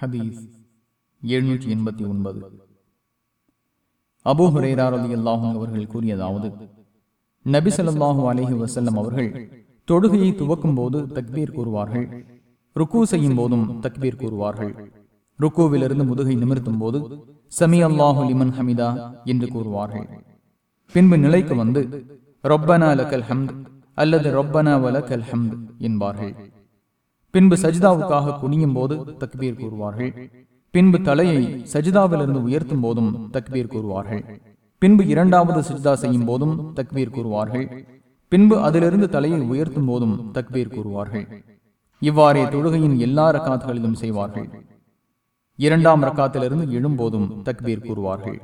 ஹதீஸ் எழுநூற்றி எண்பத்தி ஒன்பது. அபூ ஹுரேரார் அல்லாஹும் அவர்கள் கூறியதாவது நபி ஸல்லல்லாஹு அலைஹி அவர்கள் தொடுகையை துவக்கும் போது தக்பீர் கூறுவார்கள் ருக்கு செய்யும் போதும் தக்பீர் கூறுவார்கள். ருக்குவிலிருந்து முதுகை நிமிர்த்தும் போது சமி அல்லாஹு லிமன் ஹமிதா என்று கூறுவார்கள். பின்பு நிலைக்கு வந்து ரொப்பனா லக்கல் ஹம்த் அல்லது ரொப்பனா வலக்கல் ஹம்த் என்பார்கள். பின்பு சஜிதாவுக்காக குனியும் போது தக்பீர் கூறுவார்கள். பின்பு தலையை சஜிதாவிலிருந்து உயர்த்தும் போதும் தக்பீர் கூறுவார்கள். பின்பு இரண்டாவது சஜிதா செய்யும் போதும் தக்பீர் கூறுவார்கள். பின்பு அதிலிருந்து தலையை உயர்த்தும் போதும் தக்பீர் கூறுவார்கள். இவ்வாறே தொழுகையின் எல்லா ரக்காத்துகளிலும் செய்வார்கள். இரண்டாம் ரக்காத்திலிருந்து எழும்போதும் தக்பீர் கூறுவார்கள்.